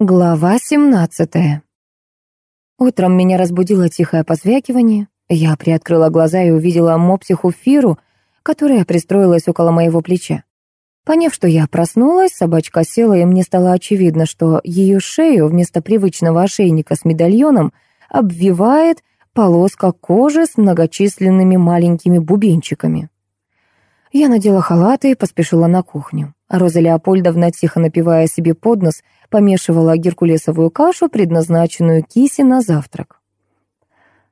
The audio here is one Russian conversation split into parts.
Глава 17 Утром меня разбудило тихое позвякивание. Я приоткрыла глаза и увидела мопсиху Фиру, которая пристроилась около моего плеча. Поняв, что я проснулась, собачка села, и мне стало очевидно, что ее шею вместо привычного ошейника с медальоном обвивает полоска кожи с многочисленными маленькими бубенчиками. Я надела халаты и поспешила на кухню. Роза Леопольдовна, тихо напивая себе под нос, помешивала геркулесовую кашу, предназначенную кисе на завтрак.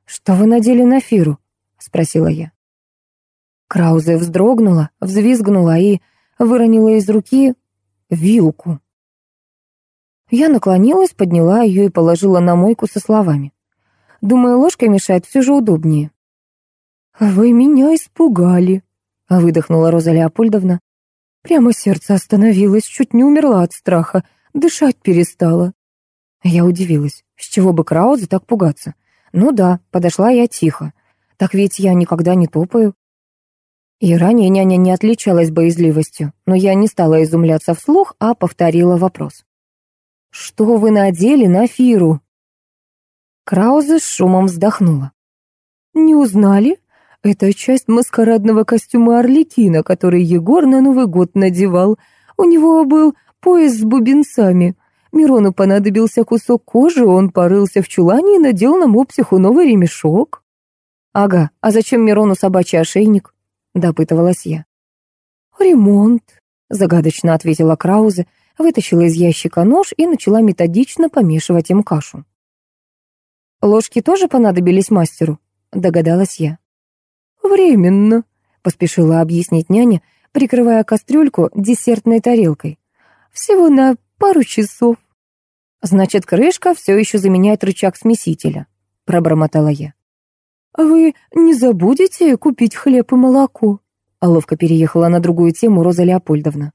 «Что вы надели на Фиру?» — спросила я. Краузе вздрогнула, взвизгнула и выронила из руки вилку. Я наклонилась, подняла ее и положила на мойку со словами. Думаю, ложкой мешать все же удобнее. «Вы меня испугали», — выдохнула Роза Леопольдовна. Прямо сердце остановилось, чуть не умерла от страха, дышать перестала. Я удивилась, с чего бы Краузе так пугаться. Ну да, подошла я тихо. Так ведь я никогда не топаю. И ранее няня не отличалась боязливостью, но я не стала изумляться вслух, а повторила вопрос. «Что вы надели на Фиру?» Краузе с шумом вздохнула. «Не узнали? Это часть маскарадного костюма Орликина, который Егор на Новый год надевал. У него был пояс с бубенцами. Мирону понадобился кусок кожи, он порылся в чулане и надел на мопсиху новый ремешок. «Ага, а зачем Мирону собачий ошейник?» — допытывалась я. «Ремонт», — загадочно ответила Краузе, вытащила из ящика нож и начала методично помешивать им кашу. «Ложки тоже понадобились мастеру?» — догадалась я. «Временно», — поспешила объяснить няня, прикрывая кастрюльку десертной тарелкой. «Всего на пару часов». «Значит, крышка все еще заменяет рычаг смесителя», — пробормотала я. «Вы не забудете купить хлеб и молоко?» А ловко переехала на другую тему Роза Леопольдовна.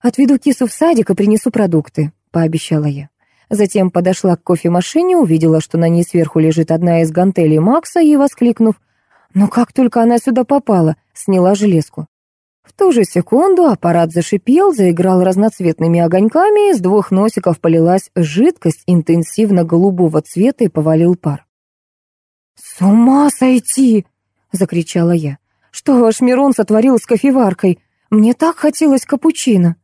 «Отведу кису в садик и принесу продукты», — пообещала я. Затем подошла к кофемашине, увидела, что на ней сверху лежит одна из гантелей Макса и, воскликнув но как только она сюда попала, сняла железку. В ту же секунду аппарат зашипел, заиграл разноцветными огоньками, из двух носиков полилась жидкость интенсивно-голубого цвета и повалил пар. «С ума сойти!» — закричала я. «Что ваш Мирон сотворил с кофеваркой? Мне так хотелось капучино!»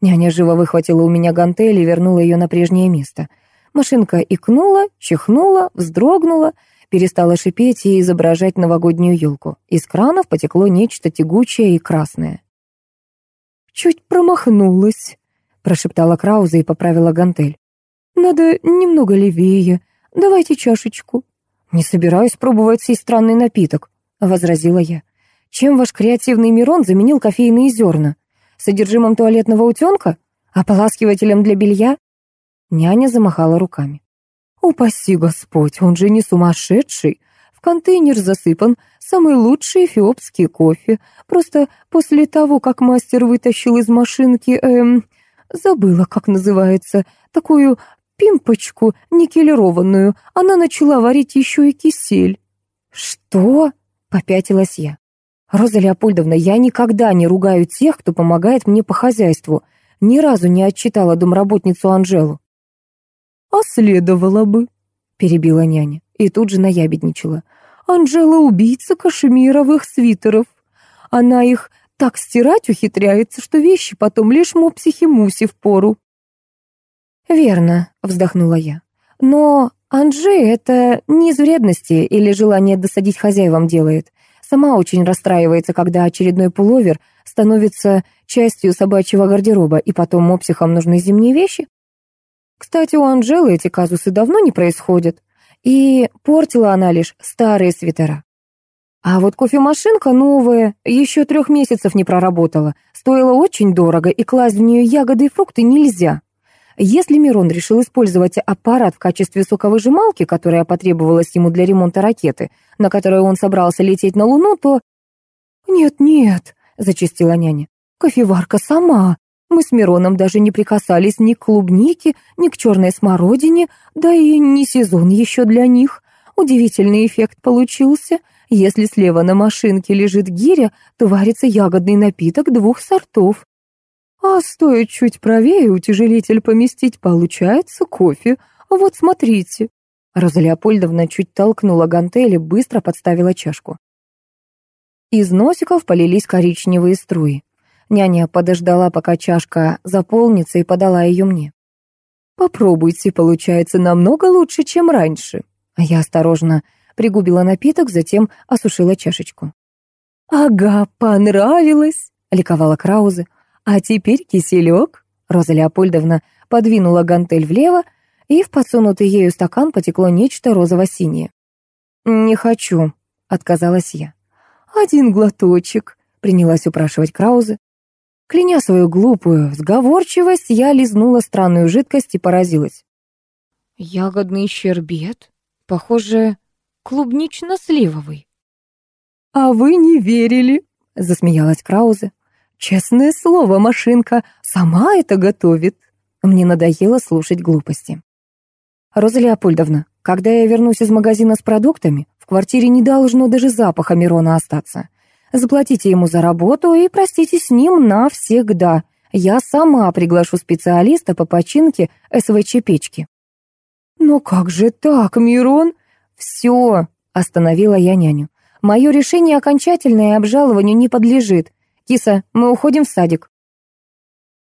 Няня живо выхватила у меня гантель и вернула ее на прежнее место. Машинка икнула, чихнула, вздрогнула — перестала шипеть и изображать новогоднюю елку. Из кранов потекло нечто тягучее и красное. «Чуть промахнулась», — прошептала Крауза и поправила гантель. «Надо немного левее. Давайте чашечку». «Не собираюсь пробовать сей странный напиток», — возразила я. «Чем ваш креативный Мирон заменил кофейные зерна? Содержимым туалетного утенка? Ополаскивателем для белья?» Няня замахала руками. Упаси Господь, он же не сумасшедший. В контейнер засыпан самый лучший эфиопский кофе. Просто после того, как мастер вытащил из машинки, эм, забыла, как называется, такую пимпочку никелированную, она начала варить еще и кисель. «Что?» — попятилась я. «Роза Леопольдовна, я никогда не ругаю тех, кто помогает мне по хозяйству. Ни разу не отчитала домработницу Анжелу». «А следовало бы», — перебила няня и тут же наябедничала. «Анжела — убийца кашемировых свитеров. Она их так стирать ухитряется, что вещи потом лишь мопсихи-муси впору». «Верно», — вздохнула я. «Но Анжи это не из вредности или желание досадить хозяевам делает. Сама очень расстраивается, когда очередной пуловер становится частью собачьего гардероба, и потом мопсихам нужны зимние вещи. Кстати, у Анжелы эти казусы давно не происходят, и портила она лишь старые свитера. А вот кофемашинка новая, еще трех месяцев не проработала, стоила очень дорого, и класть в нее ягоды и фрукты нельзя. Если Мирон решил использовать аппарат в качестве соковыжималки, которая потребовалась ему для ремонта ракеты, на которой он собрался лететь на Луну, то... «Нет-нет», — зачастила няня, — «кофеварка сама, мы с Мироном даже не прикасались ни к клубнике, ни к черной смородине, да и не сезон еще для них. Удивительный эффект получился. Если слева на машинке лежит гиря, то варится ягодный напиток двух сортов. А стоит чуть правее утяжелитель поместить, получается кофе. Вот смотрите. Роза Леопольдовна чуть толкнула гантели, быстро подставила чашку. Из носиков полились коричневые струи. Няня подождала, пока чашка заполнится, и подала ее мне. «Попробуйте, получается намного лучше, чем раньше». Я осторожно пригубила напиток, затем осушила чашечку. «Ага, понравилось!» — ликовала Краузе. «А теперь киселек?» Роза Леопольдовна подвинула гантель влево, и в подсунутый ею стакан потекло нечто розово-синее. «Не хочу», — отказалась я. «Один глоточек», — принялась упрашивать Краузе. Кляня свою глупую сговорчивость, я лизнула странную жидкость и поразилась. «Ягодный щербет? Похоже, клубнично-сливовый». «А вы не верили?» — засмеялась Краузе. «Честное слово, машинка сама это готовит». Мне надоело слушать глупости. «Роза Леопольдовна, когда я вернусь из магазина с продуктами, в квартире не должно даже запаха Мирона остаться. Заплатите ему за работу и проститесь с ним навсегда. Я сама приглашу специалиста по починке СВЧ-печки». «Но как же так, Мирон?» «Все», — остановила я няню. «Мое решение окончательное и обжалованию не подлежит. Киса, мы уходим в садик».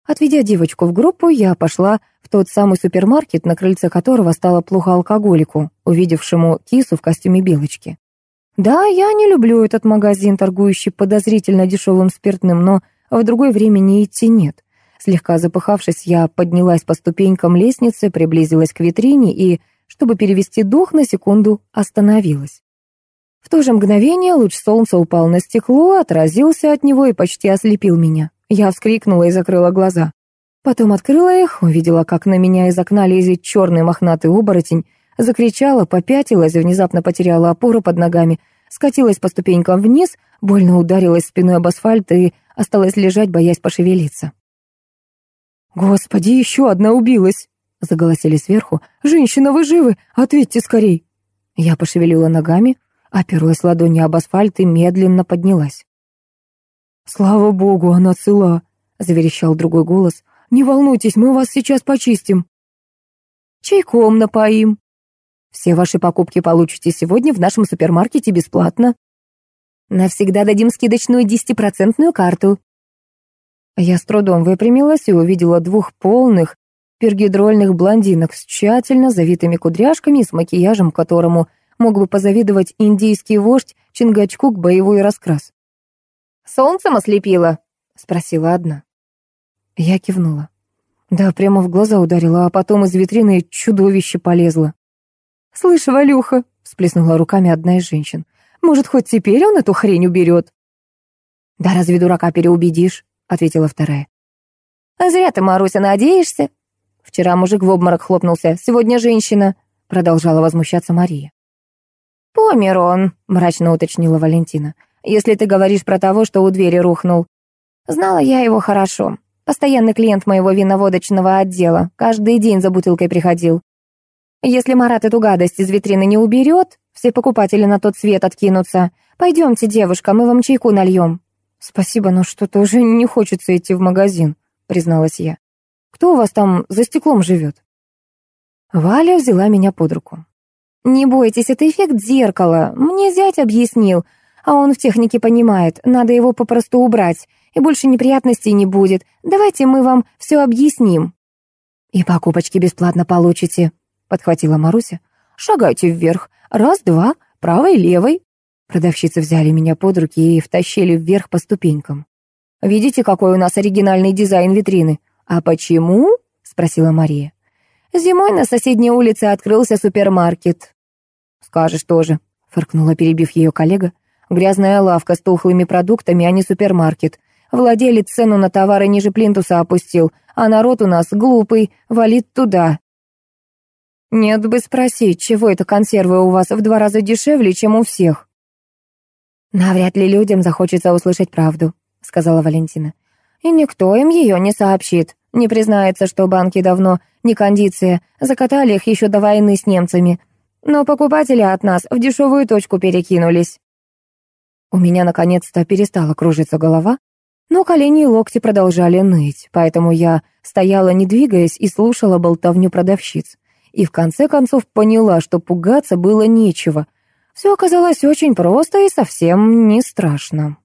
Отведя девочку в группу, я пошла в тот самый супермаркет, на крыльце которого стало плохо алкоголику, увидевшему кису в костюме белочки. Да, я не люблю этот магазин, торгующий подозрительно дешевым спиртным, но в другое время не идти нет. Слегка запыхавшись, я поднялась по ступенькам лестницы, приблизилась к витрине и, чтобы перевести дух, на секунду остановилась. В то же мгновение луч солнца упал на стекло, отразился от него и почти ослепил меня. Я вскрикнула и закрыла глаза. Потом открыла их, увидела, как на меня из окна лезет черный мохнатый оборотень, закричала, попятилась, внезапно потеряла опору под ногами, скатилась по ступенькам вниз, больно ударилась спиной об асфальт и осталась лежать, боясь пошевелиться. «Господи, еще одна убилась!» — заголосили сверху. «Женщина, вы живы? Ответьте скорей!» Я пошевелила ногами, оперлась ладонью об асфальт и медленно поднялась. «Слава богу, она цела!» — заверещал другой голос. «Не волнуйтесь, мы вас сейчас почистим». «Чайком напоим». «Все ваши покупки получите сегодня в нашем супермаркете бесплатно». «Навсегда дадим скидочную десятипроцентную карту». Я с трудом выпрямилась и увидела двух полных пергидрольных блондинок с тщательно завитыми кудряшками и с макияжем, которому мог бы позавидовать индийский вождь Чингачкук боевой раскрас. «Солнцем ослепило?» — спросила одна. Я кивнула. Да, прямо в глаза ударила, а потом из витрины чудовище полезло. «Слышь, Валюха!» — всплеснула руками одна из женщин. «Может, хоть теперь он эту хрень уберет?» «Да разве дурака переубедишь?» — ответила вторая. «А зря ты, Маруся, надеешься?» «Вчера мужик в обморок хлопнулся, сегодня женщина», — продолжала возмущаться Мария. «Помер он», — мрачно уточнила Валентина, «если ты говоришь про того, что у двери рухнул. Знала я его хорошо. Постоянный клиент моего виноводочного отдела. Каждый день за бутылкой приходил. Если Марат эту гадость из витрины не уберет, все покупатели на тот свет откинутся. Пойдемте, девушка, мы вам чайку нальем. Спасибо, но что-то уже не хочется идти в магазин, призналась я. Кто у вас там за стеклом живет? Валя взяла меня под руку. «Не бойтесь, это эффект зеркала. Мне зять объяснил, а он в технике понимает. Надо его попросту убрать и больше неприятностей не будет. Давайте мы вам все объясним». «И покупочки бесплатно получите», — подхватила Маруся. «Шагайте вверх. Раз, два, правой, левой». Продавщицы взяли меня под руки и втащили вверх по ступенькам. «Видите, какой у нас оригинальный дизайн витрины?» «А почему?» — спросила Мария. «Зимой на соседней улице открылся супермаркет». «Скажешь тоже», — фыркнула, перебив ее коллега. «Грязная лавка с тухлыми продуктами, а не супермаркет. Владелец цену на товары ниже плинтуса опустил, а народ у нас глупый, валит туда. Нет бы спросить, чего это консервы у вас в два раза дешевле, чем у всех. Навряд ли людям захочется услышать правду, сказала Валентина. И никто им ее не сообщит, не признается, что банки давно не кондиция, закатали их еще до войны с немцами. Но покупатели от нас в дешевую точку перекинулись. У меня наконец-то перестала кружиться голова, Но колени и локти продолжали ныть, поэтому я стояла, не двигаясь, и слушала болтовню продавщиц. И в конце концов поняла, что пугаться было нечего. Все оказалось очень просто и совсем не страшно.